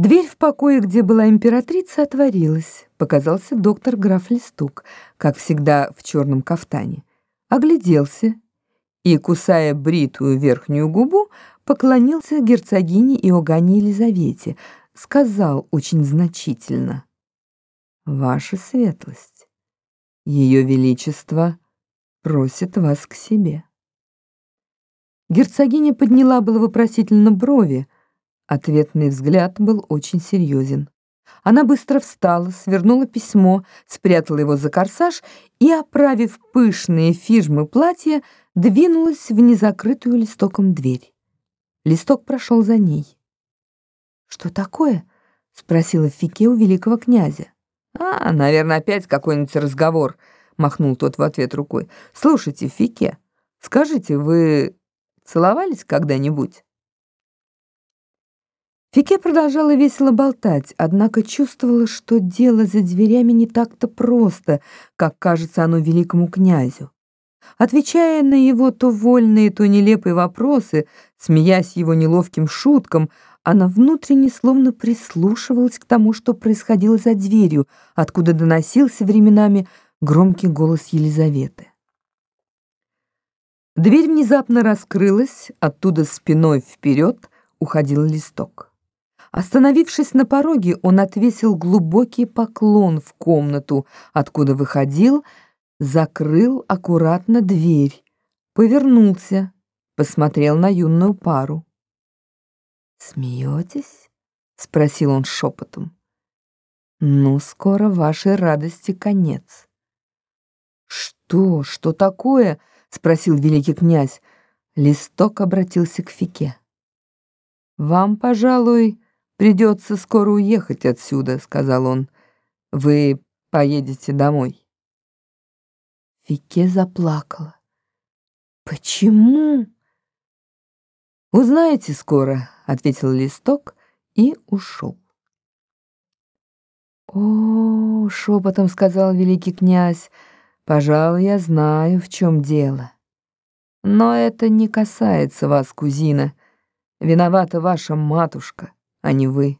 Дверь в покое, где была императрица, отворилась. Показался доктор граф Листук, как всегда в черном кафтане. Огляделся и, кусая бритую верхнюю губу, поклонился герцогине Иоганне Елизавете, сказал очень значительно. «Ваша светлость, ее величество просит вас к себе». Герцогиня подняла было вопросительно брови, Ответный взгляд был очень серьезен. Она быстро встала, свернула письмо, спрятала его за корсаж и, оправив пышные фижмы платья, двинулась в незакрытую листоком дверь. Листок прошел за ней. «Что такое?» — спросила Фике у великого князя. «А, наверное, опять какой-нибудь разговор», — махнул тот в ответ рукой. «Слушайте, Фике, скажите, вы целовались когда-нибудь?» Фике продолжала весело болтать, однако чувствовала, что дело за дверями не так-то просто, как кажется оно великому князю. Отвечая на его то вольные, то нелепые вопросы, смеясь его неловким шуткам, она внутренне словно прислушивалась к тому, что происходило за дверью, откуда доносился временами громкий голос Елизаветы. Дверь внезапно раскрылась, оттуда спиной вперед уходил листок. Остановившись на пороге, он отвесил глубокий поклон в комнату, откуда выходил, закрыл аккуратно дверь, повернулся, посмотрел на юную пару. «Смеетесь?» — спросил он шепотом. «Ну, скоро вашей радости конец». «Что? Что такое?» — спросил великий князь. Листок обратился к Фике. «Вам, пожалуй, «Придется скоро уехать отсюда», — сказал он. «Вы поедете домой». Фике заплакала. «Почему?» «Узнаете скоро», — ответил листок и ушел. «О, — шепотом сказал великий князь, — пожалуй, я знаю, в чем дело. Но это не касается вас, кузина. Виновата ваша матушка» а не вы.